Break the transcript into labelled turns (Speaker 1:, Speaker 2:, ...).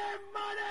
Speaker 1: Money, money!